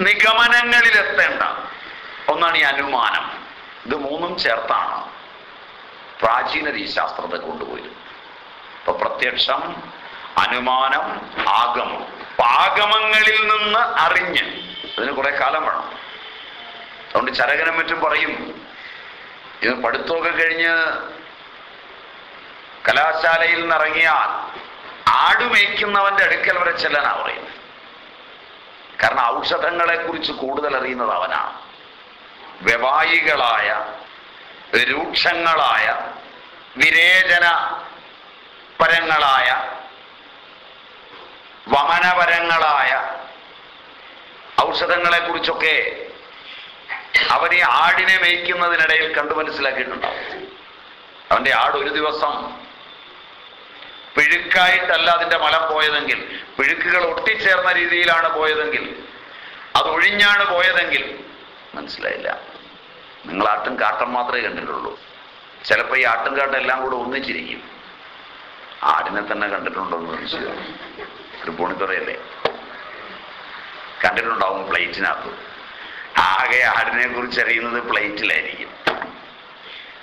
നിഗമനങ്ങളിലെത്തേണ്ട ഒന്നാണ് ഈ അനുമാനം. ഇത് മൂന്നും ചേർത്താണ് പ്രാചീന ശാസ്ത്രത്തെ കൊണ്ടുപോയത്. ഇപ്പൊ പ്രത്യക്ഷം അനുമാനം ആഗമം. അപ്പൊ ആഗമങ്ങളിൽ നിന്ന് അറിഞ്ഞ് അതിന് കുറെ കാലം വേണം. ചരകനും മറ്റും പറയും. ഇത് പഠിത്തമൊക്കെ കഴിഞ്ഞ് കലാശാലയിൽ നിന്നിറങ്ങിയാൽ ആടുമേയ്ക്കുന്നവന്റെ അടുക്കൽ വരെ ചെല്ലാനാ പറയുന്നത്. കാരണം ഔഷധങ്ങളെ കുറിച്ച് കൂടുതൽ അറിയുന്നത് അവനാണ്. വ്യവായികളായ രൂക്ഷങ്ങളായ വിരേചന പരങ്ങളായ വമനപരങ്ങളായ ഔഷധങ്ങളെ കുറിച്ചൊക്കെ അവനെ ആടിനെ മേയ്ക്കുന്നതിനിടയിൽ കണ്ടു മനസ്സിലാക്കിയിട്ടുണ്ടാവും. അവന്റെ ആട് ഒരു ദിവസം പിഴുക്കായിട്ടല്ല അതിന്റെ മലം പോയതെങ്കിൽ പിഴുക്കുകൾ ഒട്ടിച്ചേർന്ന രീതിയിലാണ് പോയതെങ്കിൽ അത് ഒഴിഞ്ഞാണ് പോയതെങ്കിൽ മനസ്സിലായില്ല. നിങ്ങൾ ആട്ടും കാട്ടം മാത്രമേ കണ്ടിട്ടുള്ളൂ. ചിലപ്പോൾ ഈ ആട്ടും കാട്ടം എല്ലാം കൂടെ ഒന്നിച്ചിരിക്കും. ആടിനെ തന്നെ കണ്ടിട്ടുണ്ടോ എന്ന് ചോദിച്ചു തൃപ്പൂണിത്തുറയല്ലേ കണ്ടിട്ടുണ്ടാവും പ്ലേറ്റിനകത്ത്. ആകെ ആടിനെ കുറിച്ച് അറിയുന്നത് പ്ലേറ്റിലായിരിക്കും.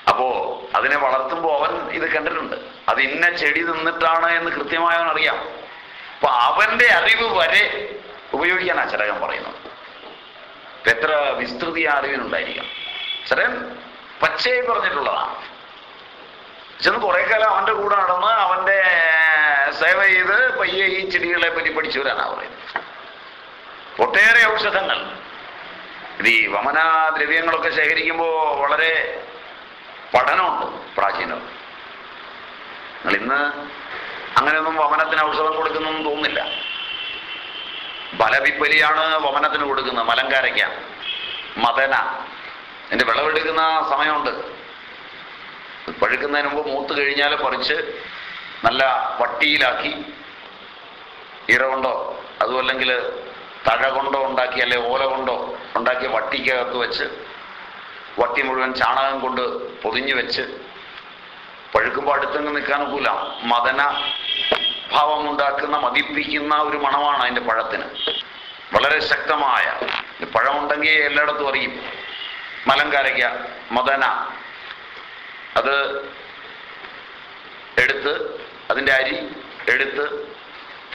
അപ്പോ അതിനെ വളർത്തുമ്പോ അവൻ ഇത് കണ്ടിട്ടുണ്ട്. അത് ഇന്ന ചെടി തിന്നിട്ടാണ് എന്ന് കൃത്യമായി അവൻ അറിയാം. അപ്പൊ അവന്റെ അറിവ് വരെ ഉപയോഗിക്കാൻ ആ ചടകം പറയുന്നത് എത്ര വിസ്തൃതി അറിവിനുണ്ടായിരിക്കാം. ചടകൻ പച്ചയായി പറഞ്ഞിട്ടുള്ളതാണ് ചെന്ന് കുറെ കാലം അവന്റെ കൂടെ നടന്ന് അവന്റെ സേവ ചെയ്ത് പയ്യെ ഈ ചെടികളെ പറ്റി പഠിച്ചു വരാനാ പറയുന്നത്. ഒട്ടേറെ ഔഷധങ്ങൾ. ഇത് ഈ വമന ദ്രവ്യങ്ങളൊക്കെ ശേഖരിക്കുമ്പോൾ വളരെ പഠനമുണ്ട് പ്രാചീനവും നിങ്ങൾ ഇന്ന് അങ്ങനെയൊന്നും വമനത്തിന് ഔഷധം കൊടുക്കുന്നൊന്നും തോന്നുന്നില്ല. ബലവിപ്പലിയാണ് വമനത്തിന് കൊടുക്കുന്നത് മലങ്കാരയ്ക്ക മദന. എന്റെ വിളവെടുക്കുന്ന സമയമുണ്ട്. പഴുക്കുന്നതിന് മുമ്പ് മൂത്ത് കഴിഞ്ഞാൽ പറിച്ച് നല്ല വട്ടിയിലാക്കി ഇറ കൊണ്ടോ അതും അല്ലെങ്കിൽ തഴ കൊണ്ടോ ഉണ്ടാക്കി അല്ലെ ഓല കൊണ്ടോ ഉണ്ടാക്കിയ വട്ടിക്കകത്ത് വെച്ച് വട്ടി മുഴുവൻ ചാണകം കൊണ്ട് പൊതിഞ്ഞു വെച്ച് പഴുക്കുമ്പോൾ അടുത്തങ്ങ് നിൽക്കാൻ ഒക്കില്ല. മദന ഭാവം ഉണ്ടാക്കുന്ന മതിപ്പിക്കുന്ന ഒരു മണമാണ് അതിന്റെ പഴത്തിന്. വളരെ ശക്തമായ പഴമുണ്ടെങ്കിൽ എല്ലായിടത്തും അറിയും. മലങ്കാരയ്ക്ക മദന അത് എടുത്ത് അതിന്റെ അരി എടുത്ത്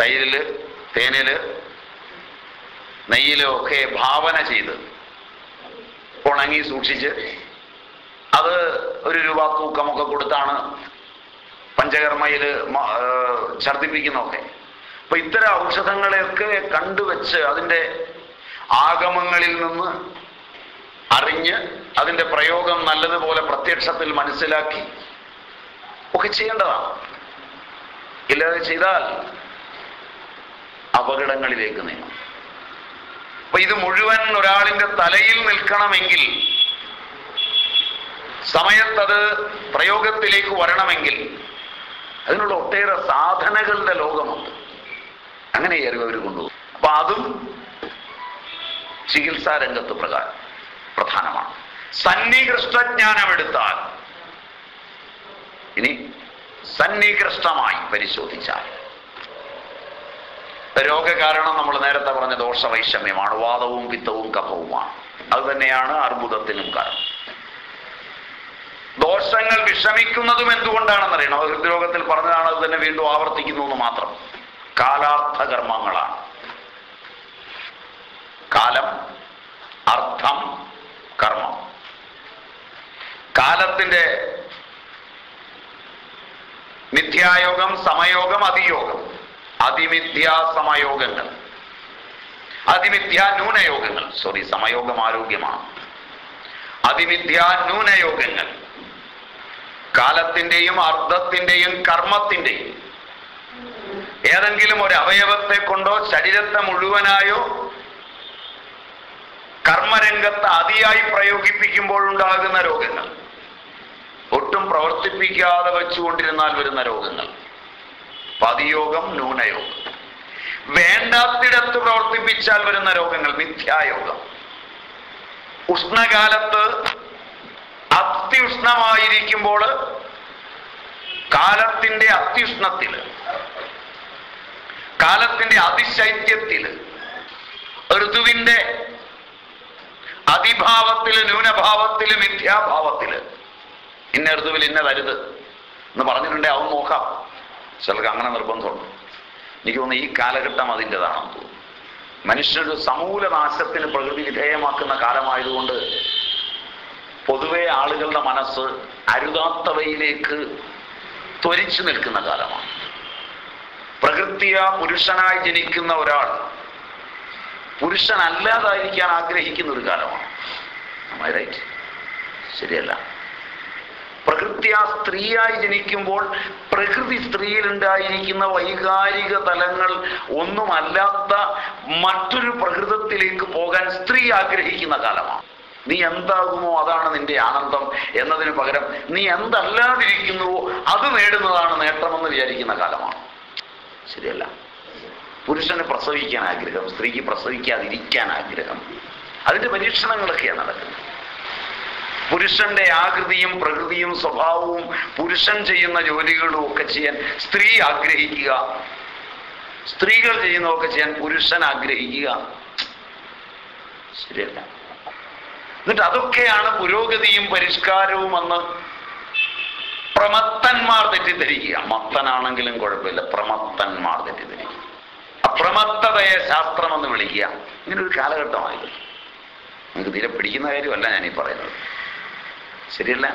തൈരിൽ തേനിൽ നെയ്യിലും ഒക്കെ ഭാവന ചെയ്ത് ഉണങ്ങി സൂക്ഷിച്ച് അത് ഒരു രൂപ തൂക്കമൊക്കെ കൊടുത്താണ് പഞ്ചകർമ്മയിൽ ഛർദിപ്പിക്കുന്നതൊക്കെ അപ്പൊ ഇത്തരം ഔഷധങ്ങളെയൊക്കെ കണ്ടുവച്ച് അതിന്റെ ആഗമങ്ങളിൽ നിന്ന് അറിഞ്ഞ് അതിന്റെ പ്രയോഗം നല്ലതുപോലെ പ്രത്യക്ഷത്തിൽ മനസ്സിലാക്കി ഒക്കെ ചെയ്യേണ്ടതാണ്. ഇല്ലാതെ ചെയ്താൽ അപകടങ്ങളിലേക്ക് നീങ്ങും. അപ്പൊ ഇത് മുഴുവൻ ഒരാളിന്റെ തലയിൽ നിൽക്കണമെങ്കിൽ സമയത്തത് പ്രയോഗത്തിലേക്ക് വരണമെങ്കിൽ അതിനുള്ള ഒട്ടേറെ സാധനകളുടെ ലോകമുണ്ട്. അങ്ങനെ ഈ അറിവ് അവർ കൊണ്ടുപോകും അപ്പൊ അതും ചികിത്സാ രംഗത്ത് പ്രകാരം പ്രധാനമാണ്. സന്നികൃഷ്ടജ്ഞാനം എടുത്താൽ ഇനി സന്നികൃഷ്ടമായി പരിശോധിച്ചാൽ രോഗകാരണം നമ്മൾ നേരത്തെ പറഞ്ഞ ദോഷവൈഷമ്യമാണ്. വാദവും പിത്തവും കഫവുമാണ്. അത് തന്നെയാണ് അർബുദത്തിനും കാരണം. ദോഷങ്ങൾ വിഷമിക്കുന്നതും എന്തുകൊണ്ടാണെന്നറിയണം. ഹൃദ്രോഗത്തിൽ പറഞ്ഞതാണ് അത് തന്നെ വീണ്ടും ആവർത്തിക്കുന്നു എന്ന് മാത്രം. കാലാർത്ഥ കർമ്മങ്ങളാണ് കാലം അർത്ഥം കർമ്മം. കാലത്തിന്റെ മിഥ്യായോഗം സമയോഗം അതിയോഗം. അതിമിഥ്യാ സമയോഗങ്ങൾ അതിമിഥ്യാ ന്യൂനയോഗങ്ങൾ സോറി സമയോഗം ആരോഗ്യമാണ് അതിമിഥ്യാ ന്യൂനയോഗങ്ങൾ കാലത്തിന്റെയും അർത്ഥത്തിന്റെയും കർമ്മത്തിന്റെയും ഏതെങ്കിലും ഒരു അവയവത്തെ കൊണ്ടോ ശരീരത്തെ മുഴുവനായോ കർമ്മരംഗത്ത് അതിയായി പ്രയോഗിപ്പിക്കുമ്പോഴുണ്ടാകുന്ന രോഗങ്ങൾ. ഒട്ടും പ്രവർത്തിപ്പിക്കാതെ വെച്ചുകൊണ്ടിരുന്നാൽ വരുന്ന രോഗങ്ങൾ. പതിയോഗം ന്യൂനയോഗം. വേണ്ടാത്തിടത്ത് പ്രവർത്തിപ്പിച്ചാൽ വരുന്ന രോഗങ്ങൾ മിഥ്യായോഗം. ഉഷ്ണകാലത്ത് അത്യുഷ്ണമായിരിക്കുമ്പോൾ കാലത്തിന്റെ അത്യുഷ്ണത്തിൽ കാലത്തിന്റെ അതിശൈത്യത്തിൽ ഋതുവിന്റെ അതിഭാവത്തിൽ ന്യൂനഭാവത്തിൽ മിഥ്യാഭാവത്തിൽ ഇന്ന ഋതുവിൽ ഇന്ന ഇന്നതരുത് എന്ന് പറഞ്ഞിട്ടുണ്ടെ അവൻ നോക്കാം. ചിലർക്ക് അങ്ങനെ നിർബന്ധമുണ്ട്. എനിക്ക് തോന്നുന്നു ഈ കാലഘട്ടം അതിന്റെതാണെന്ന് തോന്നുന്നു. മനുഷ്യനൊരു സമൂല നാശത്തിന് പ്രകൃതി വിധേയമാക്കുന്ന കാലമായതുകൊണ്ട് പൊതുവെ ആളുകളുടെ മനസ്സ് അരുതാത്തവയിലേക്ക് ത്വരിച്ചു നിൽക്കുന്ന കാലമാണ്. പ്രകൃതിയ പുരുഷനായി ജനിക്കുന്ന ഒരാൾ പുരുഷനല്ലാതായിരിക്കാൻ ആഗ്രഹിക്കുന്ന ഒരു കാലമാണ്. ശരിയല്ല. പ്രകൃതി ആ സ്ത്രീയായി ജനിക്കുമ്പോൾ പ്രകൃതി സ്ത്രീയിൽ ഉണ്ടായിരിക്കുന്ന വൈകാരിക തലങ്ങൾ ഒന്നുമല്ലാത്ത മറ്റൊരു പ്രകൃതത്തിലേക്ക് പോകാൻ സ്ത്രീ ആഗ്രഹിക്കുന്ന കാലമാണ്. നീ എന്താകുമോ അതാണ് നിന്റെ ആനന്ദം എന്നതിന് പകരം നീ എന്തല്ലാതിരിക്കുന്നുവോ അത് നേടുന്നതാണ് നേട്ടമെന്ന് വിചാരിക്കുന്ന കാലമാണ്. ശരിയല്ല. പുരുഷന് പ്രസവിക്കാൻ ആഗ്രഹം സ്ത്രീക്ക് പ്രസവിക്കാതിരിക്കാൻ ആഗ്രഹം. അതിന്റെ പരീക്ഷണങ്ങളൊക്കെയാണ് നടക്കുന്നത്. പുരുഷന്റെ ആകൃതിയും പ്രകൃതിയും സ്വഭാവവും പുരുഷൻ ചെയ്യുന്ന ജോലികളും ഒക്കെ ചെയ്യാൻ സ്ത്രീ ആഗ്രഹിക്കുക. സ്ത്രീകൾ ചെയ്യുന്നതൊക്കെ ചെയ്യാൻ പുരുഷൻ ആഗ്രഹിക്കുക. ശരിയല്ല. എന്നിട്ട് അതൊക്കെയാണ് പുരോഗതിയും പരിഷ്കാരവും എന്ന് പ്രമത്തന്മാർ തെറ്റിദ്ധരിക്കുക. മത്തനാണെങ്കിലും കുഴപ്പമില്ല. പ്രമത്തന്മാർ തെറ്റിദ്ധരിക്കുക. അപ്രമത്തതയെ ശാസ്ത്രം എന്ന് വിളിക്കുക. ഇങ്ങനൊരു കാലഘട്ടമായിരുന്നു. നിങ്ങൾക്ക് തീരെ പിടിക്കുന്ന കാര്യമല്ല ഞാനീ പറയുന്നത്. ശരിയല്ല?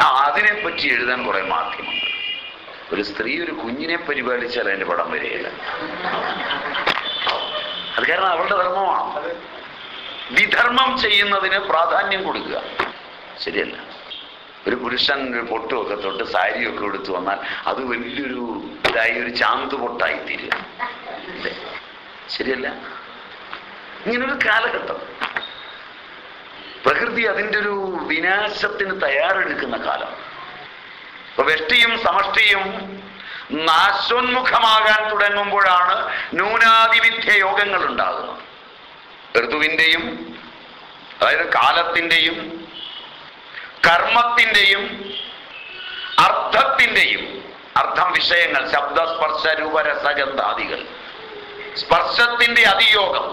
ആ അതിനെപ്പറ്റി എഴുതാൻ കുറെ മാധ്യമങ്ങൾ. ഒരു സ്ത്രീ ഒരു കുഞ്ഞിനെ പരിപാലിച്ചാൽ അതിന്റെ പടം വരികയില്ല. അത് കാരണം അവളുടെ ധർമ്മമാണ്. വിധർമ്മം ചെയ്യുന്നതിന് പ്രാധാന്യം കൊടുക്കുക. ശരിയല്ല. ഒരു പുരുഷൻ ഒരു പൊട്ടുമൊക്കെ തൊട്ട് സാരിയൊക്കെ എടുത്തു വന്നാൽ അത് വലിയൊരു ഇതായി ഒരു ചാന്ത് പൊട്ടായി തീരുക. ശരിയല്ല? ഇങ്ങനൊരു കാലഘട്ടം. പ്രകൃതി അതിന്റെ ഒരു വിനാശത്തിന് തയ്യാറെടുക്കുന്ന കാലം. അപ്പൊ വ്യഷ്ടിയും സമഷ്ടിയും നാശോന്മുഖമാകാൻ തുടങ്ങുമ്പോഴാണ് ന്യൂനാതിവിധ്യ യോഗങ്ങൾ ഉണ്ടാകുന്നത്. ഋതുവിന്റെയും അതായത് കാലത്തിന്റെയും കർമ്മത്തിന്റെയും അർത്ഥത്തിന്റെയും അർത്ഥം വിഷയങ്ങൾ ശബ്ദ സ്പർശ രൂപരസഗന്ധാദികൾ സ്പർശത്തിന്റെ അതിയോഗം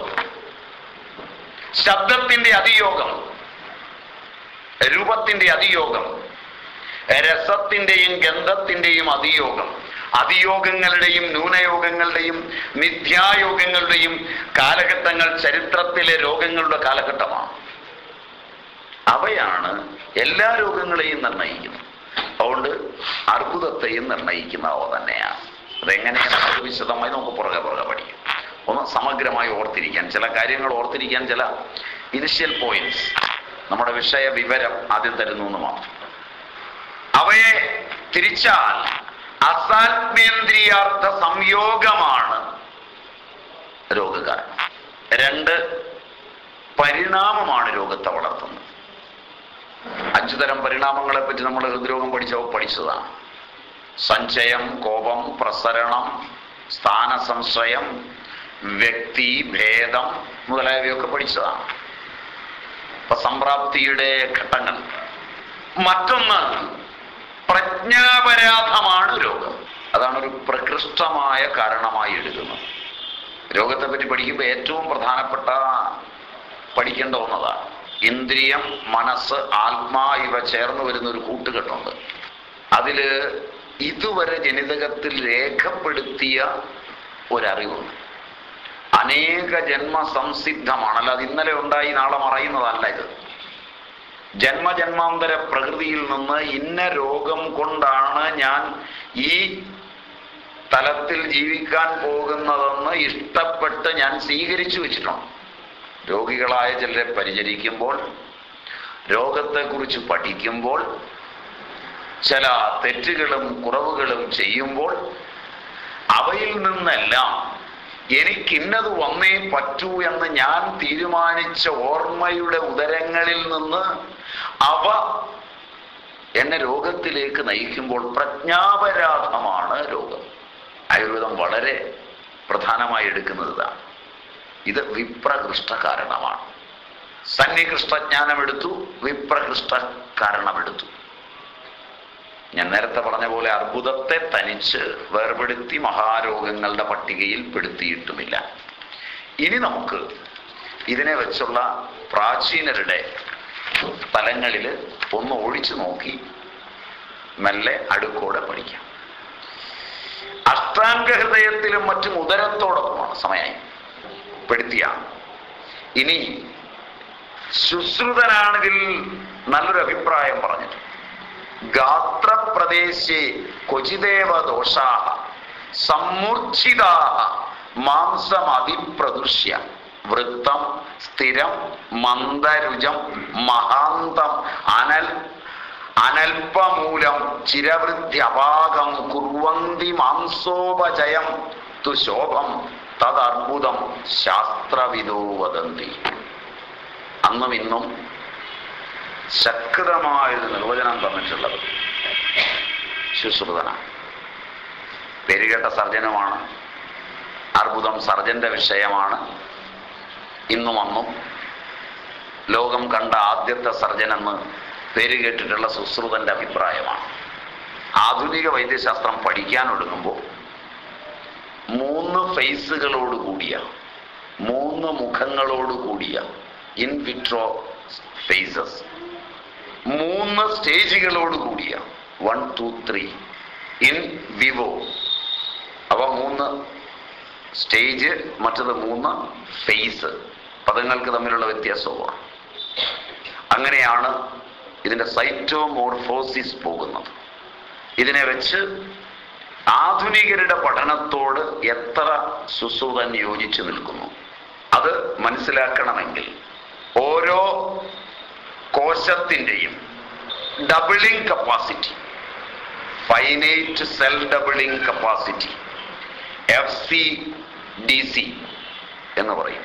ശബ്ദത്തിന്റെ അതിയോഗം രൂപത്തിന്റെ അതിയോഗം രസത്തിന്റെയും ഗന്ധത്തിന്റെയും അതിയോഗം അതിയോഗങ്ങളുടെയും ന്യൂനയോഗങ്ങളുടെയും മിഥ്യായോഗങ്ങളുടെയും കാലഘട്ടങ്ങൾ ചരിത്രത്തിലെ രോഗങ്ങളുടെ കാലഘട്ടമാണ്. അവയാണ് എല്ലാ രോഗങ്ങളെയും നിർണയിക്കുന്നത്. അതുകൊണ്ട് അർബുദത്തെയും നിർണയിക്കുന്ന അവ തന്നെയാണ്. അതെങ്ങനെയാണ് അത് വിശദമായി നമുക്ക് പുറകെ പുറകെ പഠിക്കും. ഒന്ന് സമഗ്രമായി ഓർത്തിരിക്കാൻ ചില കാര്യങ്ങൾ ഓർത്തിരിക്കാൻ ചില ഇനിഷ്യൽ പോയിന്റ്സ് നമ്മുടെ വിഷയ വിവരം ആദ്യം തരുന്നു എന്ന് മാത്രം. അവയെ തിരിച്ചാൽ അസാത്മേന്ദ്രിയാർത്ഥ സംയോഗമാണ് രോഗകാരണം. രണ്ട് പരിണാമമാണ് രോഗത്തെ വളർത്തുന്നത്. അഞ്ചു തരം പരിണാമങ്ങളെ പറ്റി നമ്മൾ ഹൃദ്രോഗം പഠിച്ചോ പഠിച്ചതാണ്. സഞ്ചയം കോപം പ്രസരണം സ്ഥാന സംശയം വ്യക്തി ഭേദം മുതലായവയൊക്കെ പഠിച്ചതാണ്. സംപ്രാപ്തിയുടെ ഘട്ടങ്ങൾ. മറ്റൊന്ന് പ്രജ്ഞാപരാധമാണ് രോഗം. അതാണ് ഒരു പ്രകൃഷ്ടമായ കാരണമായി എടുക്കുന്നത്. രോഗത്തെ പറ്റി പഠിക്കുമ്പോൾ ഏറ്റവും പ്രധാനപ്പെട്ട പഠിക്കേണ്ട ഒന്നതാണ്. ഇന്ദ്രിയം മനസ്സ് ആത്മാ ഇവ ചേർന്ന് വരുന്ന ഒരു കൂട്ടുകെട്ടുണ്ട്. അതിൽ ഇതുവരെ ജനിതകത്തിൽ രേഖപ്പെടുത്തിയ ഒരറിവുണ്ട്. അനേക ജന്മ സംസിദ്ധമാണ് അല്ലാതെ ഇന്നലെ ഉണ്ടായി നാളെ മറയുന്നതല്ല ഇത്. ജന്മജന്മാന്തര പ്രകൃതിയിൽ നിന്ന് ഇന്ന രോഗം കൊണ്ടാണ് ഞാൻ ഈ തലത്തിൽ ജീവിക്കാൻ പോകുന്നതെന്ന് ഇഷ്ടപ്പെട്ട് ഞാൻ സ്വീകരിച്ചു വെച്ചിട്ടുണ്ട്. രോഗികളായ ചിലരെ പരിചരിക്കുമ്പോൾ രോഗത്തെക്കുറിച്ച് പഠിക്കുമ്പോൾ ചില തെറ്റുകളും കുറവുകളും ചെയ്യുമ്പോൾ അവയിൽ നിന്നെല്ലാം എനിക്കിന്നത് വന്നേ പറ്റൂ എന്ന് ഞാൻ തീരുമാനിച്ച ഓർമ്മയുടെ ഉദരങ്ങളിൽ നിന്ന് അവ എന്നെ രോഗത്തിലേക്ക് നയിക്കുമ്പോൾ പ്രജ്ഞാപരാധമാണ് രോഗം. ആയുർവേദം വളരെ പ്രധാനമായി എടുക്കുന്നത് ഇതാണ് ഇത് വിപ്രകൃഷ്ട കാരണമാണ്. സന്നികൃഷ്ട ജ്ഞാനമെടുത്തു വിപ്രകൃഷ്ട കാരണമെടുത്തു. ഞാൻ നേരത്തെ പറഞ്ഞ പോലെ അർബുദത്തെ തനിച്ച് വേർപെടുത്തി മഹാരോഗങ്ങളുടെ പട്ടികയിൽ പെടുത്തിയിട്ടുമില്ല. ഇനി നമുക്ക് ഇതിനെ വെച്ചുള്ള പ്രാചീനരുടെ തലങ്ങളിൽ ഒന്ന് ഒഴിച്ചു നോക്കി മെല്ലെ അടുക്കോടെ പഠിക്കാം. അഷ്ടാംഗ ഹൃദയത്തിലും മറ്റും ഉദരത്തോടൊപ്പമാണ് സമയമായി പെടുത്തിയ. ഇനി ശുശ്രുതനാണെങ്കിൽ നല്ലൊരു അഭിപ്രായം പറഞ്ഞിട്ടുണ്ട്. ഗാത്രപ്രദേശേ ക്വചിദേവ ദോഷാ സമ്മൂർച്ഛിതാ മാംസമതിപ്രദുഷ്യ. വൃത്തം സ്ഥിരം മന്ദരുജം മഹാന്തം അനൽ അനൽപമൂലം ചിരവൃദ്ധ്യപാകം കുർവന്തി മാംസോപചയം തുശോഭം തദർബുദം ശാസ്ത്രവിദോ വദന്തി. അന്നും ഇന്നും ശക്തമായൊരു നിർവചനം തന്നിട്ടുള്ളത് ശുശ്രുതനാണ് പേരുകേട്ട സർജനുമാണ് അർബുദം സർജന്റെ വിഷയമാണ്. ഇന്നും അന്നും ലോകം കണ്ട ആദ്യത്തെ സർജനെന്ന് പേര് കേട്ടിട്ടുള്ള സുശ്രുതന്റെ അഭിപ്രായമാണ്. ആധുനിക വൈദ്യശാസ്ത്രം പഠിക്കാൻ ഒടുങ്ങുമ്പോൾ മൂന്ന് ഫേസുകളോട് കൂടിയ മൂന്ന് മുഖങ്ങളോട് കൂടിയ ഇൻ വിട്രോ ഫേസസ് മൂന്ന് സ്റ്റേജുകളോട് കൂടിയ. One two three in vivo അവ മൂന്ന് സ്റ്റേജ് മറ്റത് മൂന്ന് ഫേസ് പദങ്ങൾക്ക് തമ്മിലുള്ള വ്യത്യാസവുമാണ്. അങ്ങനെയാണ് ഇതിന്റെ സൈറ്റോമോർഫോസിസ് പോകുന്നത്. ഇതിനെ വെച്ച് ആധുനികരുടെ പഠനത്തോട് എത്ര സുസൂതൻ യോജിച്ചു നിൽക്കുന്നു? അത് മനസ്സിലാക്കണമെങ്കിൽ ഓരോ കോശത്തിന്റെയും doubling capacity finite cell doubling capacity F C D C എന്ന് പറയും.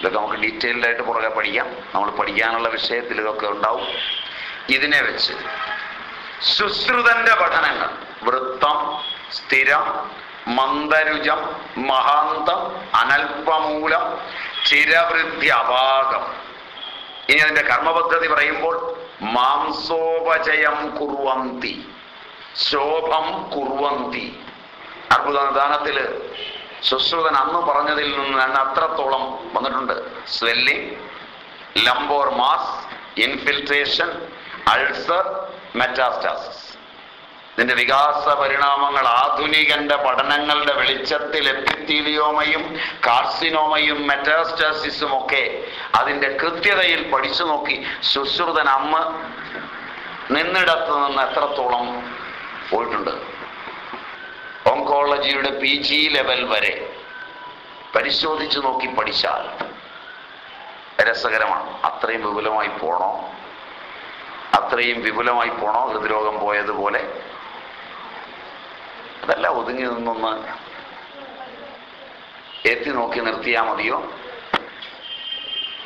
ഇതൊക്കെ നമുക്ക് ഡീറ്റെയിൽഡ് ആയിട്ട് പുറകെ പഠിക്കാം. നമ്മൾ പഠിക്കാനുള്ള വിഷയത്തിൽ ഇതൊക്കെ ഉണ്ടാവും. ഇതിനെ വെച്ച് ശുശ്രുതന്റെ പഠനങ്ങൾ. വൃത്തം സ്ഥിരം മന്ദരുജം മഹാന്തം അനൽപമൂലം ചിരവൃദ്ധി അപാകം. ഇനി അതിന്റെ കർമ്മപദ്ധതി പറയുമ്പോൾ മാംസോപചയം കുറുവന്തി ശോഭം കുറുവന്തി അർബുദ നിദാനത്തിൽ സുശ്രുതൻ അന്ന് പറഞ്ഞതിൽ നിന്ന് തന്നെ അത്രത്തോളം വന്നിട്ടുണ്ട്. Swelling lumbar mass infiltration ulcer metastasis ഇതിന്റെ വികാസ പരിണാമങ്ങൾ ആധുനികന്റെ പഠനങ്ങളുടെ വെളിച്ചത്തിൽ എപ്പിത്തീലിയോമയും കാർസിനോമയും മെറ്റാസ്റ്റാസിസും ഒക്കെ അതിന്റെ കൃത്യതയിൽ പഠിച്ചു നോക്കി സുശ്രുതൻ അമ്മ നിന്നിടത്ത് നിന്ന് എത്രത്തോളം പോയിട്ടുണ്ട്? ഓങ്കോളജിയുടെ പി ജി ലെവൽ വരെ പരിശോധിച്ചു നോക്കി പഠിച്ചാൽ രസകരമാണ്. അത്രയും വിപുലമായി പോണോ? അത്രയും വിപുലമായി പോണോ? ഹൃദ്രോഗം പോയതുപോലെ അതല്ല ഒതുങ്ങി നിന്നൊന്ന് എത്തി നോക്കി നിർത്തിയാൽ മതിയോ?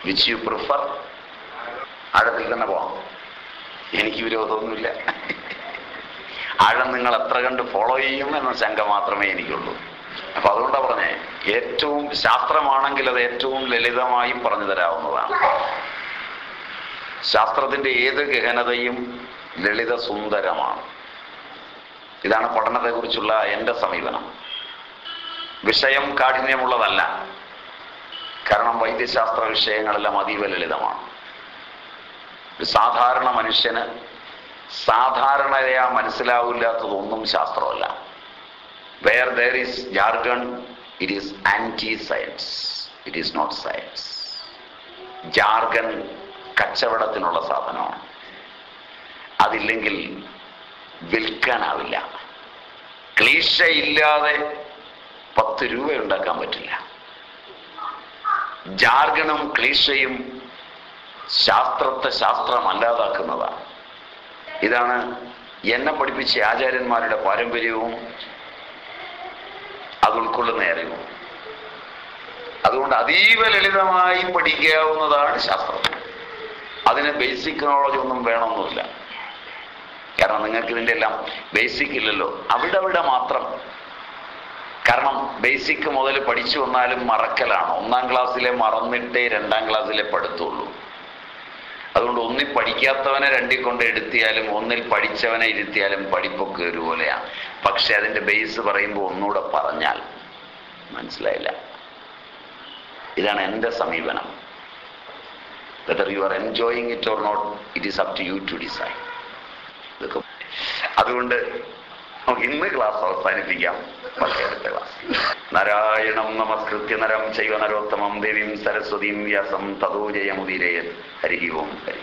Which you prefer? ആഴത്തിൽ തന്നെ പോവാം. എനിക്ക് വിരോധമൊന്നുമില്ല. ആഴം നിങ്ങൾ എത്ര കണ്ട് ഫോളോ ചെയ്യും എന്ന ശങ്ക മാത്രമേ എനിക്കുള്ളൂ. അപ്പൊ അതുകൊണ്ടാണ് പറഞ്ഞേ ഏറ്റവും ശാസ്ത്രമാണെങ്കിൽ അത് ഏറ്റവും ലളിതമായി പറഞ്ഞു തരാവുന്നതാണ്. ശാസ്ത്രത്തിന്റെ ഏത് ഗഹനതയും ലളിത സുന്ദരമാണ് ഇതാണ് പഠനത്തെക്കുറിച്ചുള്ള എന്റെ സമീപനം. വിഷയം കാഠിന്യമുള്ളതല്ല. കാരണം വൈദ്യശാസ്ത്ര വിഷയങ്ങളെല്ലാം അതീവ ലളിതമാണ് ഒരു സാധാരണ മനുഷ്യന് സാധാരണയാ മനസ്സിലാവില്ലാത്തതൊന്നും ശാസ്ത്രമല്ല. Where there is jargon it is anti science it is not science jargon കച്ചവടത്തിനുള്ള സാധനമാണ്. അതില്ലെങ്കിൽ വിൽക്കാനാവില്ല. ക്ലീശ ഇല്ലാതെ പത്ത് രൂപ ഉണ്ടാക്കാൻ പറ്റില്ല. ജാർഗണും ക്ലീശയും ശാസ്ത്രത്തെ ശാസ്ത്രമല്ലാതാക്കുന്നതാണ് ഇതാണ് എന്നെ പഠിപ്പിച്ച ആചാര്യന്മാരുടെ പാരമ്പര്യവും അത് ഉൾക്കൊള്ളുന്ന അറിവും അതുകൊണ്ട് അതീവ ലളിതമായി പഠിക്കാവുന്നതാണ് ശാസ്ത്രം. അതിന് ബേസിക് നോളജ് ഒന്നും വേണമെന്നില്ല കാരണം നിങ്ങൾക്ക് ഇതിന്റെ എല്ലാം ബേസിക് ഇല്ലല്ലോ. അവിടെ അവിടെ മാത്രം. കാരണം ബേസിക് മുതൽ പഠിച്ചു വന്നാലും മറക്കലാണ്. ഒന്നാം ക്ലാസ്സിലെ മറന്നിട്ടേ രണ്ടാം ക്ലാസ്സിലെ പഠിത്തുള്ളൂ അതുകൊണ്ട് ഒന്നിൽ പഠിക്കാത്തവനെ രണ്ടിൽ കൊണ്ട് എടുത്തിയാലും ഒന്നിൽ പഠിച്ചവനെ ഇരുത്തിയാലും പഠിപ്പൊക്കെ ഒരുപോലെയാണ് പക്ഷെ അതിന്റെ ബേസ് പറയുമ്പോൾ ഒന്നുകൂടെ പറഞ്ഞാൽ മനസ്സിലായില്ല. ഇതാണ് എന്റെ സമീപനം. Whether you are enjoying it or not it is up to you to decide ഇതൊക്കെ അതുകൊണ്ട് ഇന്ന് ക്ലാസ് അവസാനിപ്പിക്കാം. പക്ഷേ ക്ലാസ്. നാരായണം നമസ്കൃത്യ നരം ചൈവ നരോത്തമം ദേവീം സരസ്വതീം വ്യാസം തതോ ഹരി ഓം. ഹരി